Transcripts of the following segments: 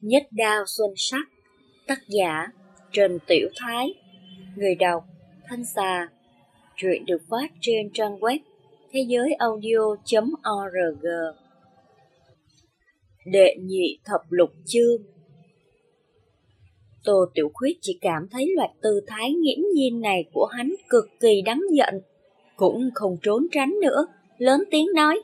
Nhất đao xuân sắc Tác giả Trần Tiểu Thái Người đọc Thanh Xà Truyện được phát trên trang web thế giới audio.org Đệ nhị thập lục chương Tô Tiểu Khuyết chỉ cảm thấy loại tư thái nghiễm nhiên này của hắn cực kỳ đáng giận, cũng không trốn tránh nữa, lớn tiếng nói.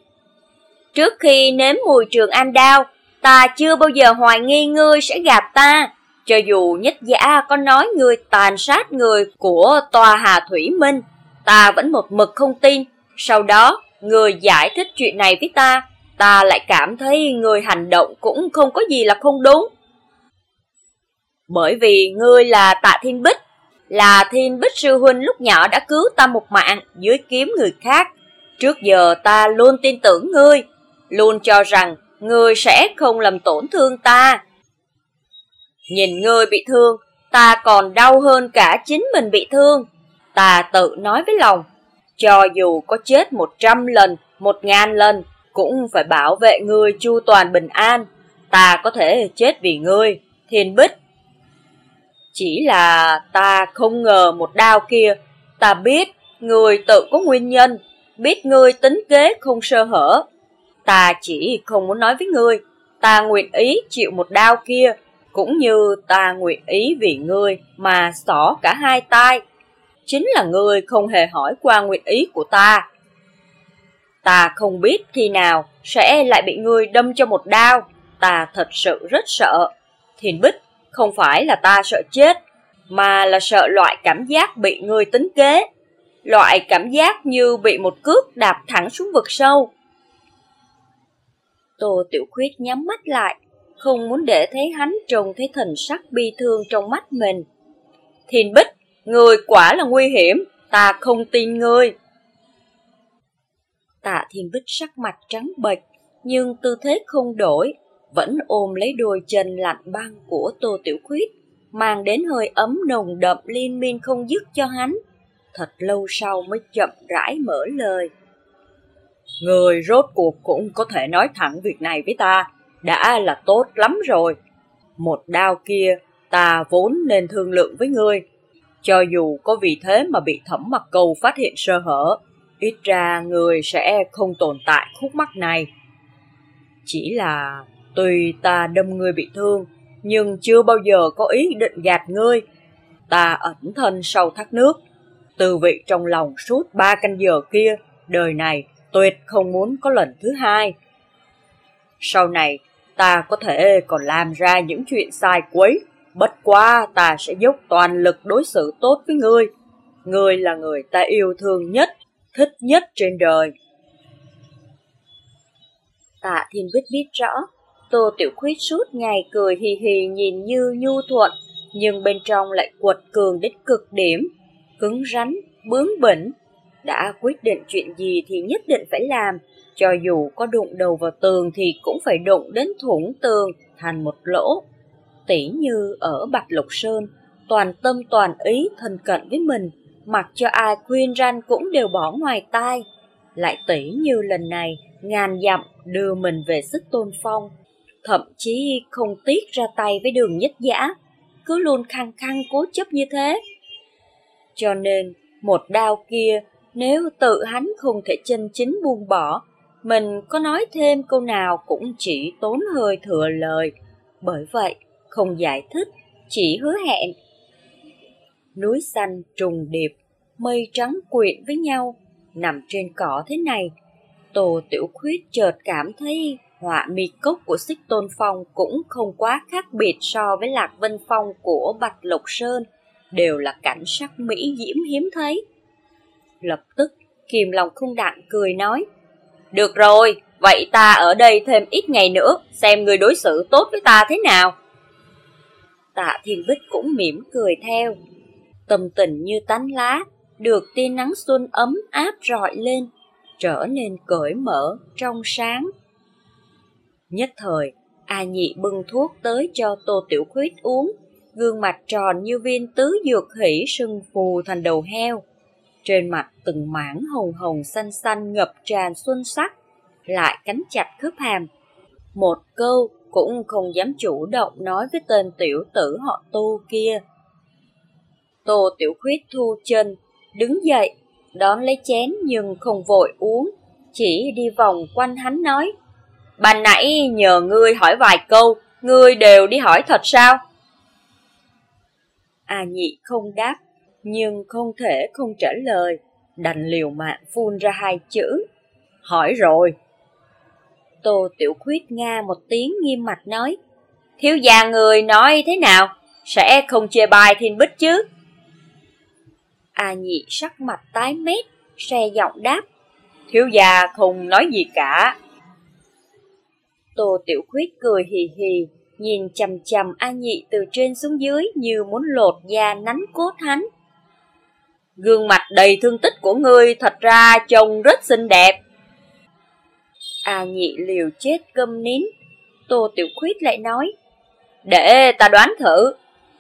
Trước khi nếm mùi trường anh đao, ta chưa bao giờ hoài nghi ngươi sẽ gặp ta. Cho dù nhất giả có nói ngươi tàn sát người của tòa Hà Thủy Minh, ta vẫn một mực không tin. Sau đó, người giải thích chuyện này với ta, ta lại cảm thấy người hành động cũng không có gì là không đúng. Bởi vì ngươi là tạ thiên bích, là thiên bích sư huynh lúc nhỏ đã cứu ta một mạng dưới kiếm người khác. Trước giờ ta luôn tin tưởng ngươi, luôn cho rằng ngươi sẽ không làm tổn thương ta. Nhìn ngươi bị thương, ta còn đau hơn cả chính mình bị thương. Ta tự nói với lòng, cho dù có chết một trăm lần, một ngàn lần, cũng phải bảo vệ ngươi chu toàn bình an. Ta có thể chết vì ngươi, thiên bích. Chỉ là ta không ngờ một đao kia, ta biết người tự có nguyên nhân, biết ngươi tính kế không sơ hở, Ta chỉ không muốn nói với ngươi, ta nguyện ý chịu một đau kia, cũng như ta nguyện ý vì ngươi mà xỏ cả hai tay. Chính là ngươi không hề hỏi qua nguyện ý của ta. Ta không biết khi nào sẽ lại bị ngươi đâm cho một đau, ta thật sự rất sợ. Thiền bích, không phải là ta sợ chết, mà là sợ loại cảm giác bị ngươi tính kế. Loại cảm giác như bị một cước đạp thẳng xuống vực sâu, Tô Tiểu Khuyết nhắm mắt lại, không muốn để thấy hắn trông thấy thần sắc bi thương trong mắt mình. Thiên Bích, người quả là nguy hiểm, ta không tin ngươi. Tạ Thiên Bích sắc mặt trắng bệch, nhưng tư thế không đổi, vẫn ôm lấy đôi chân lạnh băng của Tô Tiểu Khuyết, mang đến hơi ấm nồng đậm liên miên không dứt cho hắn. Thật lâu sau mới chậm rãi mở lời. Người rốt cuộc cũng có thể nói thẳng việc này với ta, đã là tốt lắm rồi. Một đao kia, ta vốn nên thương lượng với ngươi. Cho dù có vì thế mà bị thẩm mặt cầu phát hiện sơ hở, ít ra người sẽ không tồn tại khúc mắc này. Chỉ là tuy ta đâm ngươi bị thương, nhưng chưa bao giờ có ý định gạt ngươi. Ta ẩn thân sau thác nước, từ vị trong lòng suốt ba canh giờ kia, đời này tuyệt không muốn có lần thứ hai. Sau này, ta có thể còn làm ra những chuyện sai quấy, bất quá ta sẽ dốc toàn lực đối xử tốt với ngươi. Ngươi là người ta yêu thương nhất, thích nhất trên đời. Tạ Thiên Bích biết rõ, Tô Tiểu Khuyết suốt ngày cười hì hì nhìn như nhu thuận, nhưng bên trong lại quật cường đến cực điểm, cứng rắn, bướng bỉnh, đã quyết định chuyện gì thì nhất định phải làm, cho dù có đụng đầu vào tường thì cũng phải đụng đến thủng tường thành một lỗ. Tỷ như ở Bạch Lục Sơn, toàn tâm toàn ý thân cận với mình, mặc cho ai khuyên răn cũng đều bỏ ngoài tai. Lại tỷ như lần này, ngàn dặm đưa mình về sức tôn phong, thậm chí không tiếc ra tay với đường nhất giả, cứ luôn khăng khăng cố chấp như thế. Cho nên, một đao kia nếu tự hắn không thể chân chính buông bỏ, mình có nói thêm câu nào cũng chỉ tốn hơi thừa lời. Bởi vậy, không giải thích, chỉ hứa hẹn. Núi xanh trùng điệp, mây trắng quyện với nhau, nằm trên cỏ thế này. Tô Tiểu Khuyết chợt cảm thấy họa mi cốc của xích tôn phong cũng không quá khác biệt so với lạc vân phong của Bạch Lục Sơn, đều là cảnh sắc mỹ diễm hiếm thấy. Lập tức, kìm lòng không đặng cười nói. Được rồi, vậy ta ở đây thêm ít ngày nữa, xem người đối xử tốt với ta thế nào. Tạ Thiên Bích cũng mỉm cười theo. Tâm tình như tán lá, được tia nắng xuân ấm áp rọi lên, trở nên cởi mở, trong sáng. Nhất thời, A Nhị bưng thuốc tới cho Tô Tiểu Khuyết uống, gương mặt tròn như viên tứ dược hỉ sưng phù thành đầu heo. Trên mặt từng mảng hồng hồng xanh xanh ngập tràn xuân sắc, lại cánh chặt khớp hàm. Một câu cũng không dám chủ động nói với tên tiểu tử họ tu kia. Tô Tiểu Khuyết thu chân, đứng dậy, đón lấy chén nhưng không vội uống, chỉ đi vòng quanh hắn nói. Bà nãy nhờ ngươi hỏi vài câu, ngươi đều đi hỏi thật sao? A nhị không đáp, nhưng không thể không trả lời, đành liều mạng phun ra hai chữ. Hỏi rồi. Tô Tiểu Khuyết nga một tiếng nghiêm mặt nói. Thiếu gia người nói thế nào? Sẽ không chê bài thiên bích chứ? A nhị sắc mặt tái mét, xe giọng đáp. Thiếu gia không nói gì cả. Tô Tiểu Khuyết cười hì hì, nhìn chầm chầm A nhị từ trên xuống dưới như muốn lột da nắn cốt hắn. Gương mặt đầy thương tích của ngươi thật ra trông rất xinh đẹp. A nhị liều chết câm nín, Tô Tiểu Khuyết lại nói. Để ta đoán thử.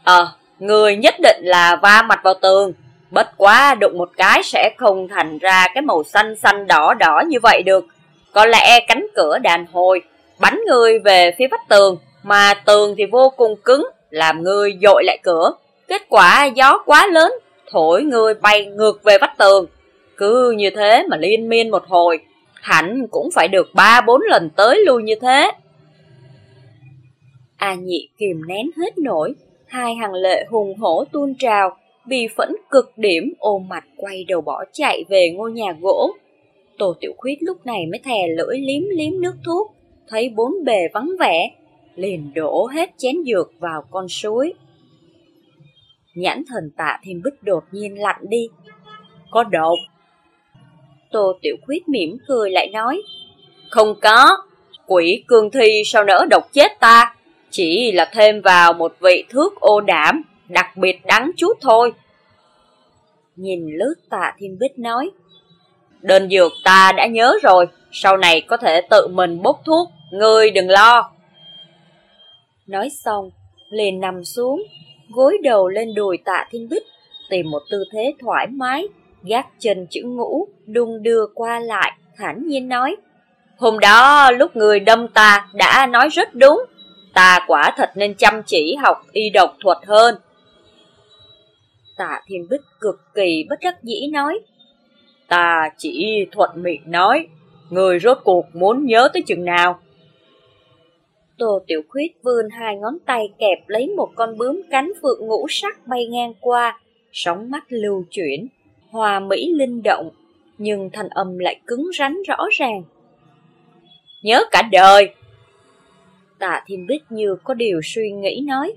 Ờ, người nhất định là va mặt vào tường. Bất quá đụng một cái sẽ không thành ra cái màu xanh xanh đỏ đỏ như vậy được. Có lẽ cánh cửa đàn hồi, bắn người về phía vách tường, mà tường thì vô cùng cứng, làm người dội lại cửa. Kết quả gió quá lớn, thổi người bay ngược về vách tường. Cứ như thế mà liên miên một hồi, hẳn cũng phải được ba bốn lần tới lui như thế. A nhị kìm nén hết nổi, hai hàng lệ hùng hổ tuôn trào, vì phẫn cực điểm ôm mặt quay đầu bỏ chạy về ngôi nhà gỗ. Tô Tiểu Khuyết lúc này mới thè lưỡi liếm liếm nước thuốc, thấy bốn bề vắng vẻ, liền đổ hết chén dược vào con suối. Nhãn thần tạ thiên bích đột nhiên lạnh đi. Có độc. Tô Tiểu Khuyết mỉm cười lại nói. Không có, quỷ cương thi sao nỡ độc chết ta, chỉ là thêm vào một vị thước ô đảm đặc biệt đắng chút thôi. Nhìn lướt tạ thiên bích nói, Đơn dược ta đã nhớ rồi, sau này có thể tự mình bốc thuốc, ngươi đừng lo. Nói xong, liền nằm xuống, gối đầu lên đùi tạ thiên bích, tìm một tư thế thoải mái, gác chân chữ ngũ, đung đưa qua lại, thản nhiên nói. Hôm đó lúc người đâm ta đã nói rất đúng, ta quả thật nên chăm chỉ học y độc thuật hơn. Tạ Thiên Bích cực kỳ bất đắc dĩ nói. Ta chỉ thuận miệng nói, người rốt cuộc muốn nhớ tới chừng nào. Tô Tiểu Khuyết vươn hai ngón tay kẹp lấy một con bướm cánh phượng ngũ sắc bay ngang qua, sóng mắt lưu chuyển, hòa mỹ linh động, nhưng thanh âm lại cứng rắn rõ ràng. Nhớ cả đời! Tạ Thiên Bích như có điều suy nghĩ nói.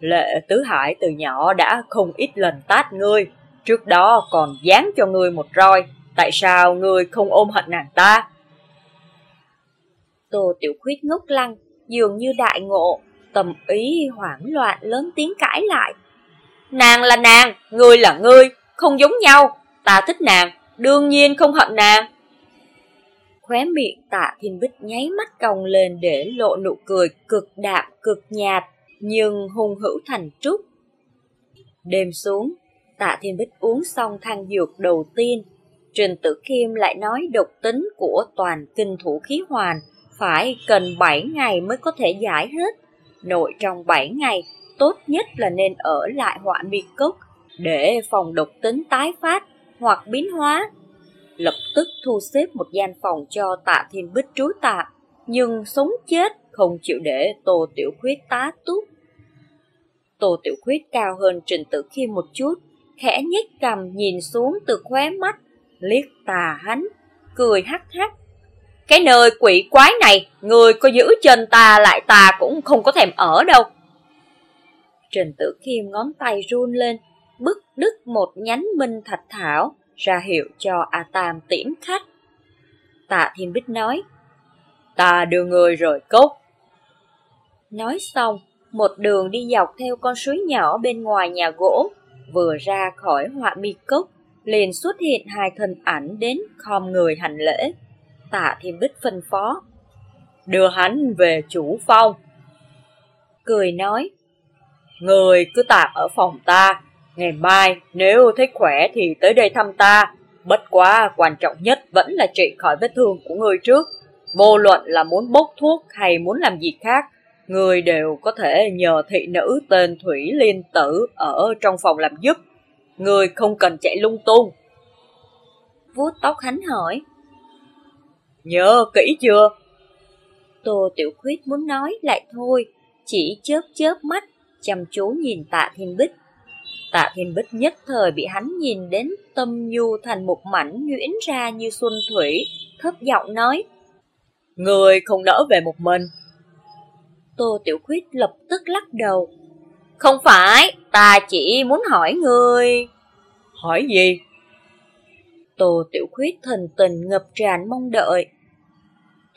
Lệ Tứ Hải từ nhỏ đã không ít lần tát ngươi, trước đó còn dán cho ngươi một roi, tại sao ngươi không ôm hận nàng ta? Tô Tiểu Khuyết ngốc lăng, dường như đại ngộ, tầm ý hoảng loạn lớn tiếng cãi lại. Nàng là nàng, ngươi là ngươi, không giống nhau, ta thích nàng, đương nhiên không hận nàng. Khóe miệng tạ thiên bích nháy mắt cong lên để lộ nụ cười cực đạm, cực nhạt, nhưng hung hữu thành trúc. Đêm xuống, tạ thiên bích uống xong thang dược đầu tiên, Trình Tử Kim lại nói độc tính của toàn kinh thủ khí hoàn phải cần 7 ngày mới có thể giải hết. Nội trong 7 ngày, tốt nhất là nên ở lại họa mi cốc để phòng độc tính tái phát hoặc biến hóa. Lập tức thu xếp một gian phòng cho tạ thiên bích trú tạm, nhưng sống chết không chịu để Tô Tiểu Khuyết tá túc. Tô Tiểu Khuyết cao hơn Trình Tử Khiêm một chút, khẽ nhếch cầm nhìn xuống từ khóe mắt, liếc tà hắn, cười hắc hắc. Cái nơi quỷ quái này, người có giữ chân ta lại ta cũng không có thèm ở đâu. Trình Tử Khiêm ngón tay run lên, bức đứt một nhánh minh thạch thảo, ra hiệu cho A Tam tiễn khách. Tạ Thiên Bích nói, ta đưa người rời cốc. Nói xong, một đường đi dọc theo con suối nhỏ bên ngoài nhà gỗ, vừa ra khỏi họa mi cốc, liền xuất hiện hai thân ảnh đến khom người hành lễ. Tạ Thiên Bích phân phó, đưa hắn về chủ phong. Cười nói, người cứ tạm ở phòng ta, ngày mai nếu thấy khỏe thì tới đây thăm ta, bất quá quan trọng nhất vẫn là trị khỏi vết thương của người trước. Vô luận là muốn bốc thuốc hay muốn làm gì khác, người đều có thể nhờ thị nữ tên Thủy Liên Tử ở trong phòng làm giúp. Người không cần chạy lung tung. Vuốt tóc hắn hỏi. Nhớ kỹ chưa? Tô Tiểu Khuyết muốn nói lại thôi, chỉ chớp chớp mắt, chăm chú nhìn tạ thiên bích. Tạ thiên bích nhất thời bị hắn nhìn đến tâm nhu thành một mảnh nhuyễn ra như xuân thủy, thấp giọng nói. Người không nỡ về một mình. Tô Tiểu Khuyết lập tức lắc đầu. Không phải, ta chỉ muốn hỏi người. Hỏi gì? Tô Tiểu Khuyết thần tình ngập tràn mong đợi.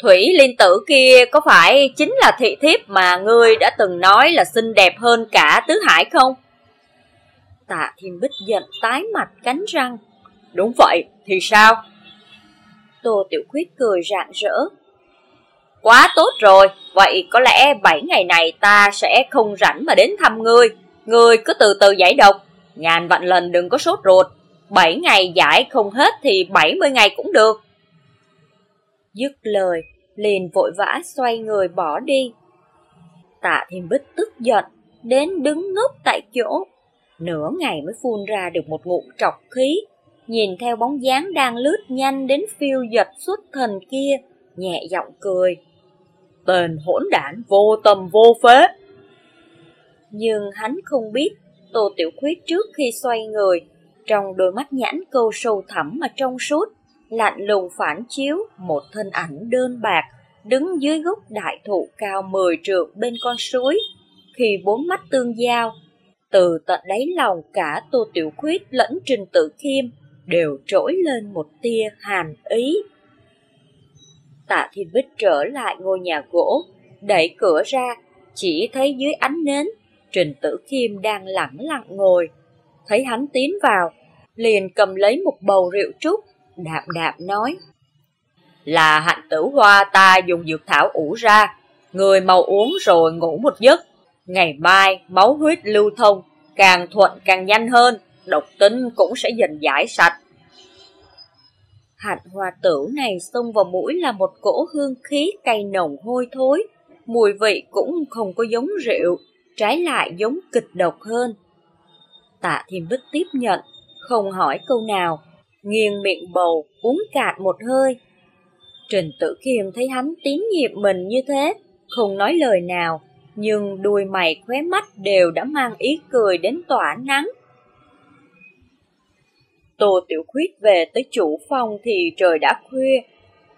Thủy Liên Tử kia có phải chính là thị thiếp mà ngươi đã từng nói là xinh đẹp hơn cả Tứ Hải không? Tạ Thiên Bích giận tái mặt cánh răng. Đúng vậy, thì sao? Tô Tiểu Khuyết cười rạng rỡ. Quá tốt rồi, vậy có lẽ 7 ngày này ta sẽ không rảnh mà đến thăm ngươi. Ngươi cứ từ từ giải độc, ngàn vạn lần đừng có sốt ruột. 7 ngày giải không hết thì 70 ngày cũng được. Dứt lời, liền vội vã xoay người bỏ đi. Tạ Thiên Bích tức giận, đến đứng ngốc tại chỗ. Nửa ngày mới phun ra được một ngụm trọc khí, nhìn theo bóng dáng đang lướt nhanh đến phiêu giật xuất thần kia, nhẹ giọng cười. Tên hỗn đản vô tâm vô phế. Nhưng hắn không biết, Tô Tiểu Khuyết trước khi xoay người, trong đôi mắt nhãn câu sâu thẳm mà trong suốt, lạnh lùng phản chiếu một thân ảnh đơn bạc, đứng dưới gốc đại thụ cao mười trượng bên con suối. Khi bốn mắt tương giao, từ tận đáy lòng cả Tô Tiểu Khuyết lẫn Trình Tử Khiêm đều trỗi lên một tia hàn ý. Tạ Thiên Bích trở lại ngôi nhà gỗ, đẩy cửa ra, chỉ thấy dưới ánh nến, Trình Tử Khiêm đang lẳng lặng ngồi. Thấy hắn tiến vào, liền cầm lấy một bầu rượu trúc, đạm đạm nói. Là hạnh tử hoa ta dùng dược thảo ủ ra, người mau uống rồi ngủ một giấc. Ngày mai máu huyết lưu thông, càng thuận càng nhanh hơn, độc tính cũng sẽ dần giải sạch. Hạnh hoa tử này xông vào mũi là một cỗ hương khí cay nồng hôi thối, mùi vị cũng không có giống rượu, trái lại giống kịch độc hơn. Tạ Thiên Bích tiếp nhận, không hỏi câu nào, nghiêng miệng bầu, uống cạn một hơi. Trình Tử Khiêm thấy hắn tín nhiệm mình như thế, không nói lời nào, nhưng đuôi mày khóe mắt đều đã mang ý cười đến tỏa nắng. Tô Tiểu Khuyết về tới chủ phòng thì trời đã khuya,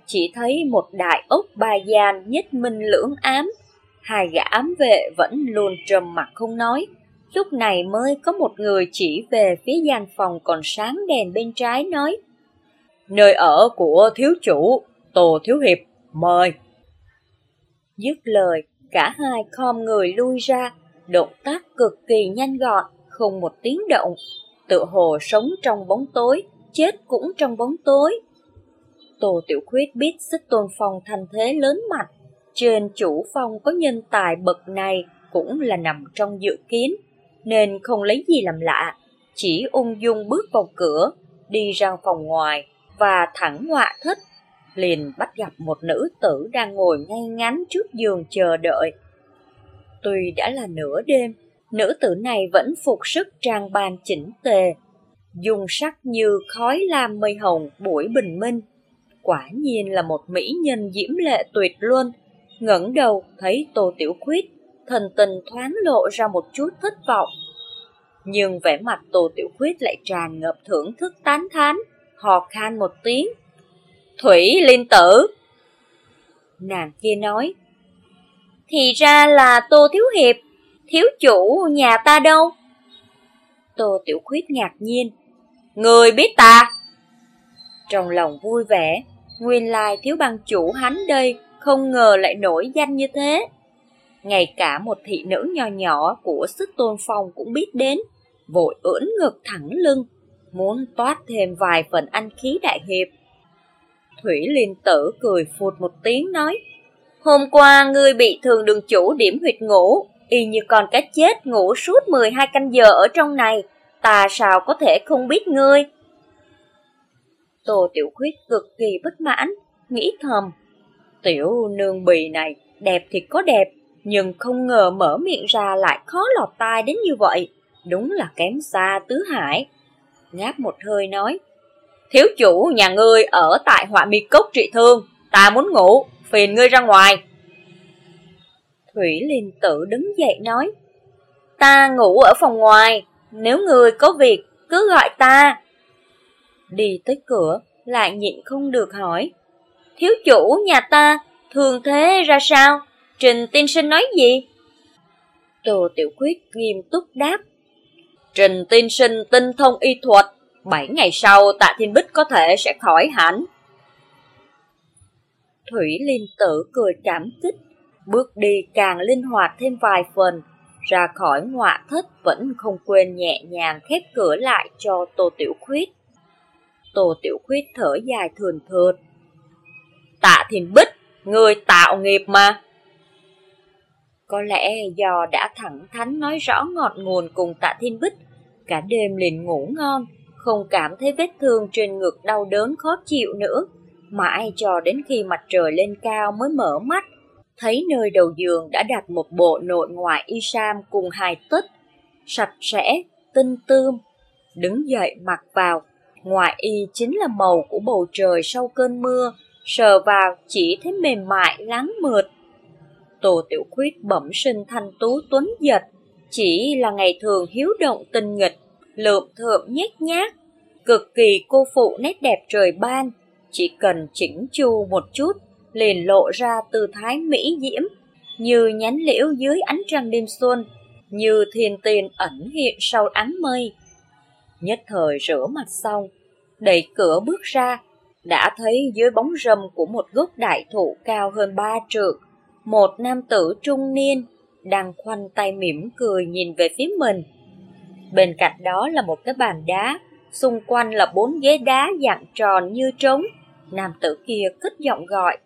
chỉ thấy một đại ốc ba gian nhất minh lưỡng ám, hai gã ám vệ vẫn luôn trầm mặt không nói, lúc này mới có một người chỉ về phía gian phòng còn sáng đèn bên trái nói Nơi ở của thiếu chủ, Tô Thiếu Hiệp, mời. Dứt lời, cả hai khom người lui ra, động tác cực kỳ nhanh gọn, không một tiếng động, tự hồ sống trong bóng tối, chết cũng trong bóng tối. Tô Tiểu Khuyết biết sức tôn phong thành thế lớn mạnh, trên chủ phong có nhân tài bậc này cũng là nằm trong dự kiến, nên không lấy gì làm lạ, chỉ ung dung bước vào cửa, đi ra phòng ngoài và thẳng ngoạ thích, liền bắt gặp một nữ tử đang ngồi ngay ngắn trước giường chờ đợi. Tuy đã là nửa đêm, nữ tử này vẫn phục sức trang bàn chỉnh tề, dùng sắc như khói lam mây hồng buổi bình minh. Quả nhiên là một mỹ nhân diễm lệ tuyệt luân, ngẩng đầu thấy Tô Tiểu Khuyết, thần tình thoáng lộ ra một chút thất vọng. Nhưng vẻ mặt Tô Tiểu Khuyết lại tràn ngập thưởng thức tán thán, hò khan một tiếng. Thủy linh Tử! Nàng kia nói, Thì ra là Tô Thiếu Hiệp, thiếu chủ nhà ta đâu? Tô Tiểu Khuyết ngạc nhiên, Người biết ta! Trong lòng vui vẻ, nguyên lai thiếu băng chủ hắn đây không ngờ lại nổi danh như thế. Ngay cả một thị nữ nho nhỏ của sức tôn phong cũng biết đến, vội ưỡn ngực thẳng lưng, muốn toát thêm vài phần anh khí đại hiệp. Thủy Liên Tử cười phụt một tiếng nói, Hôm qua ngươi bị thường đường chủ điểm huyệt ngủ, y như con cá chết ngủ suốt 12 canh giờ ở trong này, ta sao có thể không biết ngươi? Tô Tiểu Khuyết cực kỳ bất mãn, nghĩ thầm, Tiểu nương bì này, đẹp thì có đẹp, nhưng không ngờ mở miệng ra lại khó lọt tai đến như vậy. Đúng là kém xa tứ hải. Ngáp một hơi nói, Thiếu chủ nhà ngươi ở tại họa mi cốc trị thương, ta muốn ngủ, phiền ngươi ra ngoài. Thủy Liên Tử đứng dậy nói, Ta ngủ ở phòng ngoài, nếu người có việc cứ gọi ta. Đi tới cửa, lại nhịn không được hỏi, Thiếu chủ nhà ta thường thế ra sao? Trình tiên sinh nói gì? Tô Tiểu Quyết nghiêm túc đáp. Trình tiên sinh tinh thông y thuật, bảy ngày sau tạ thiên bích có thể sẽ khỏi hẳn. Thủy Liên Tử cười cảm kích, bước đi càng linh hoạt thêm vài phần, ra khỏi ngọa thất vẫn không quên nhẹ nhàng khép cửa lại cho Tô Tiểu Khuyết. Tô Tiểu Khuyết thở dài thường thượt. Tạ Thiên Bích, người tạo nghiệp mà. Có lẽ do đã thẳng thắn nói rõ ngọt nguồn cùng Tạ Thiên Bích, cả đêm liền ngủ ngon, không cảm thấy vết thương trên ngực đau đớn khó chịu nữa. Mãi cho đến khi mặt trời lên cao mới mở mắt, thấy nơi đầu giường đã đặt một bộ nội ngoại y sam cùng hai tất, sạch sẽ, tinh tươm. Đứng dậy mặc vào, ngoại y chính là màu của bầu trời sau cơn mưa, sờ vào chỉ thấy mềm mại lắng mượt. Tô Tiểu Khuyết bẩm sinh thanh tú tuấn giật, chỉ là ngày thường hiếu động tinh nghịch, lượm thượm nhét nhát, cực kỳ cô phụ nét đẹp trời ban, chỉ cần chỉnh chu một chút liền lộ ra tư thái mỹ diễm, như nhánh liễu dưới ánh trăng đêm xuân, như thiên tiền ẩn hiện sau ánh mây. Nhất thời rửa mặt xong, đẩy cửa bước ra, đã thấy dưới bóng râm của một gốc đại thụ cao hơn ba trượng, một nam tử trung niên đang khoanh tay mỉm cười nhìn về phía mình. Bên cạnh đó là một cái bàn đá, xung quanh là bốn ghế đá dạng tròn như trống. Nam tử kia cất giọng gọi.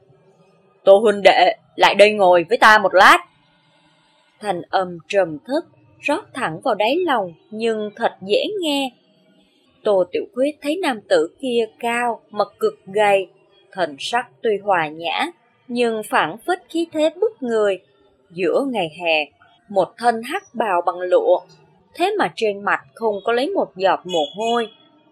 Tô huynh đệ, lại đây ngồi với ta một lát. Thành âm trầm thấp, rót thẳng vào đáy lòng, nhưng thật dễ nghe. Tô Tiểu Quyết thấy nam tử kia cao, mật cực gầy, thần sắc tuy hòa nhã, nhưng phản phất khí thế bức người. Giữa ngày hè, một thân hắc bào bằng lụa, thế mà trên mặt không có lấy một giọt mồ hôi.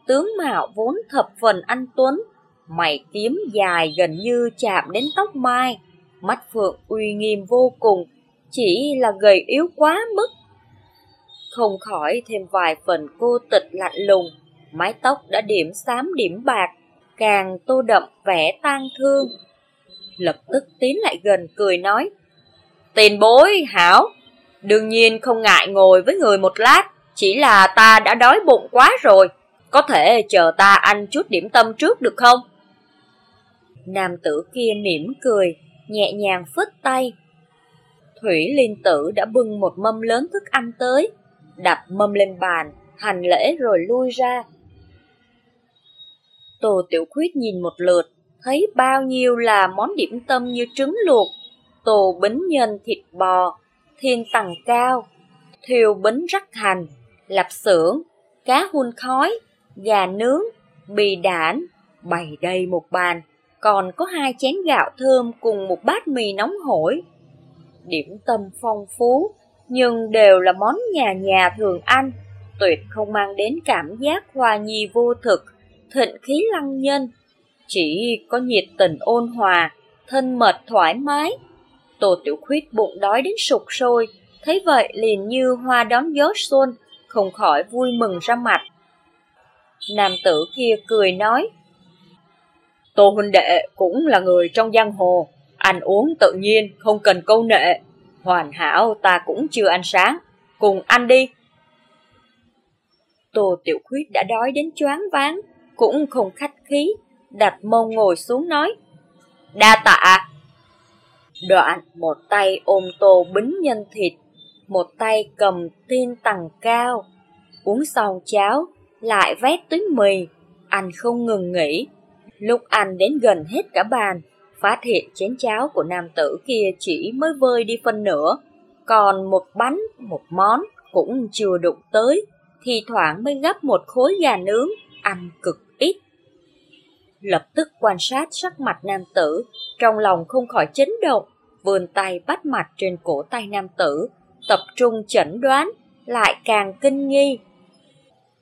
Tướng mạo vốn thập phần anh Tuấn, mày kiếm dài gần như chạm đến tóc mai, mắt phượng uy nghiêm vô cùng, chỉ là gầy yếu quá mức. Không khỏi thêm vài phần cô tịch lạnh lùng, mái tóc đã điểm xám điểm bạc, càng tô đậm vẻ tang thương. Lập tức tiến lại gần cười nói, Tiền bối, hảo, đương nhiên không ngại ngồi với người một lát, chỉ là ta đã đói bụng quá rồi, có thể chờ ta ăn chút điểm tâm trước được không? Nam tử kia mỉm cười, nhẹ nhàng phất tay. Thủy Liên Tử đã bưng một mâm lớn thức ăn tới, đặt mâm lên bàn, hành lễ rồi lui ra. Tô Tiểu Khuyết nhìn một lượt, thấy bao nhiêu là món điểm tâm như trứng luộc, tô bính nhân thịt bò, thiên tầng cao, thiêu bính rắc hành, lạp xưởng, cá hun khói, gà nướng, bì đản, bày đầy một bàn còn có hai chén gạo thơm cùng một bát mì nóng hổi. Điểm tâm phong phú, nhưng đều là món nhà nhà thường ăn, tuyệt không mang đến cảm giác hòa nhi vô thực, thịnh khí lăng nhân. Chỉ có nhiệt tình ôn hòa, thân mật thoải mái. Tô Tiểu Khuyết bụng đói đến sụt sôi, thấy vậy liền như hoa đón gió xuân, không khỏi vui mừng ra mặt. Nam tử kia cười nói, Tô huynh đệ cũng là người trong giang hồ, ăn uống tự nhiên, không cần câu nệ. Hoàn hảo ta cũng chưa ăn sáng, cùng ăn đi. Tô Tiểu Khuyết đã đói đến choáng váng, cũng không khách khí, đặt mông ngồi xuống nói. Đa tạ! Đoạn một tay ôm tô bính nhân thịt, một tay cầm tin tầng cao. Uống xong cháo, lại vét túi mì, anh không ngừng nghỉ, Lúc anh đến gần hết cả bàn, phát hiện chén cháo của nam tử kia chỉ mới vơi đi phân nửa, còn một bánh, một món cũng chưa đụng tới, thì thoảng mới gấp một khối gà nướng, ăn cực lập tức quan sát sắc mặt nam tử, trong lòng không khỏi chấn động, vươn tay bắt mặt trên cổ tay nam tử, tập trung chẩn đoán, lại càng kinh nghi.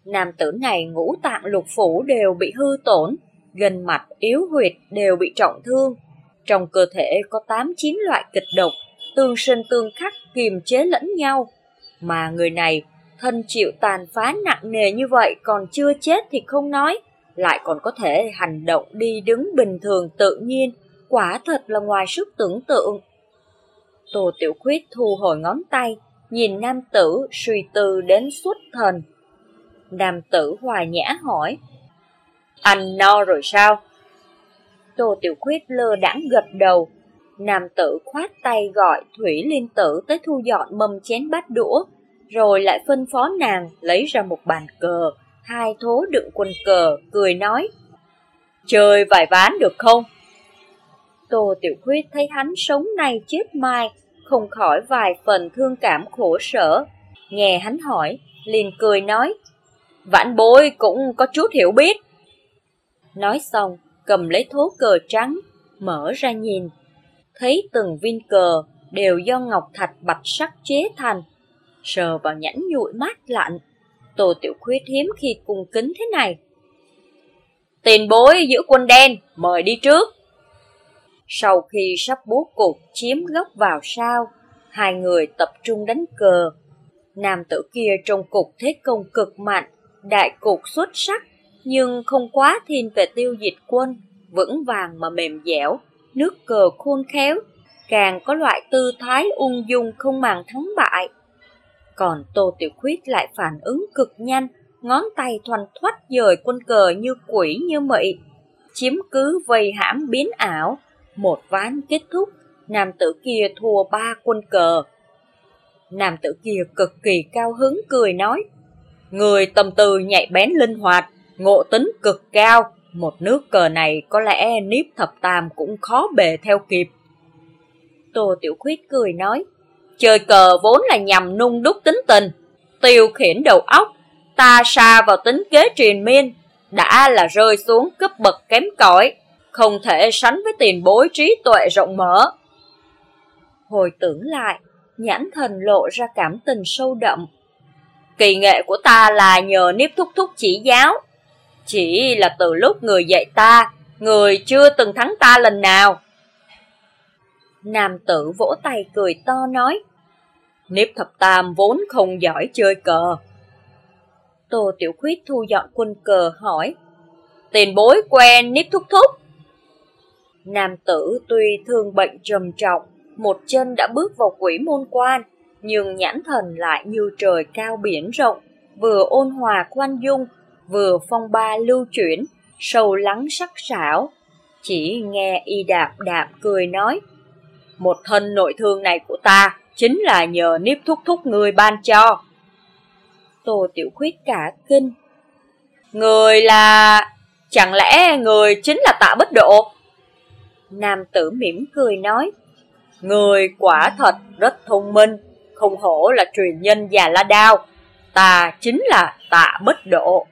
Nam tử này ngũ tạng lục phủ đều bị hư tổn, gần mặt yếu huyệt đều bị trọng thương. Trong cơ thể có 8-9 loại kịch độc, tương sinh tương khắc kiềm chế lẫn nhau. Mà người này thân chịu tàn phá nặng nề như vậy còn chưa chết thì không nói, lại còn có thể hành động đi đứng bình thường tự nhiên, quả thật là ngoài sức tưởng tượng. Tô Tiểu Khuyết thu hồi ngón tay, nhìn nam tử suy tư đến suốt thần. Nam tử hòa nhã hỏi, Anh no rồi sao? Tô Tiểu Khuyết lơ đãng gật đầu, nam tử khoát tay gọi Thủy Liên Tử tới thu dọn mâm chén bát đũa, rồi lại phân phó nàng lấy ra một bàn cờ, hai thố đựng quân cờ, cười nói, Chơi vài ván được không? Tô Tiểu Khuyết thấy hắn sống nay chết mai, không khỏi vài phần thương cảm khổ sở. Nghe hắn hỏi, liền cười nói, vãn bối cũng có chút hiểu biết. Nói xong, cầm lấy thố cờ trắng, mở ra nhìn, thấy từng viên cờ đều do ngọc thạch bạch sắc chế thành, sờ vào nhãn nhụi mát lạnh. Tô Tiểu Khuyết hiếm khi cung kính thế này. Tiền bối giữ quân đen, mời đi trước. Sau khi sắp bố cục chiếm góc vào sao, hai người tập trung đánh cờ. Nam tử kia trong cục thế công cực mạnh, đại cục xuất sắc, nhưng không quá thiên về tiêu diệt quân, vững vàng mà mềm dẻo, nước cờ khôn khéo, càng có loại tư thái ung dung không màng thắng bại. Còn Tô Tiểu Khuyết lại phản ứng cực nhanh, ngón tay thoăn thoắt dời quân cờ như quỷ như mị, chiếm cứ vây hãm biến ảo, một ván kết thúc, nam tử kia thua ba quân cờ. Nam tử kia cực kỳ cao hứng cười nói, Người tâm tư nhạy bén linh hoạt, ngộ tính cực cao, một nước cờ này có lẽ Niếp Thập Tam cũng khó bề theo kịp. Tô Tiểu Khuyết cười nói, chơi cờ vốn là nhằm nung đúc tính tình, tiêu khiển đầu óc, ta xa vào tính kế truyền miên, đã là rơi xuống cấp bậc kém cỏi không thể sánh với tiền bối trí tuệ rộng mở. Hồi tưởng lại, nhãn thần lộ ra cảm tình sâu đậm. Kỳ nghệ của ta là nhờ Niếp Thúc Thúc chỉ giáo. Chỉ là từ lúc người dạy ta, người chưa từng thắng ta lần nào. Nam tử vỗ tay cười to nói, nếp Thập Tam vốn không giỏi chơi cờ. Tô Tiểu Khuyết thu dọn quân cờ hỏi, Tiền bối quen nếp Thúc Thúc. Nam tử tuy thương bệnh trầm trọng, một chân đã bước vào quỷ môn quan, nhưng nhãn thần lại như trời cao biển rộng, vừa ôn hòa khoan dung, vừa phong ba lưu chuyển, sâu lắng sắc sảo. Chỉ nghe y đạp đạp cười nói, một thân nội thương này của ta chính là nhờ niếp thúc thúc người ban cho. Tô Tiểu Khuyết cả kinh. Người là... Chẳng lẽ người chính là tạ bất độ? Nam tử mỉm cười nói, Người quả thật rất thông minh, không hổ là truyền nhân già la đao, ta chính là tạ bất độ.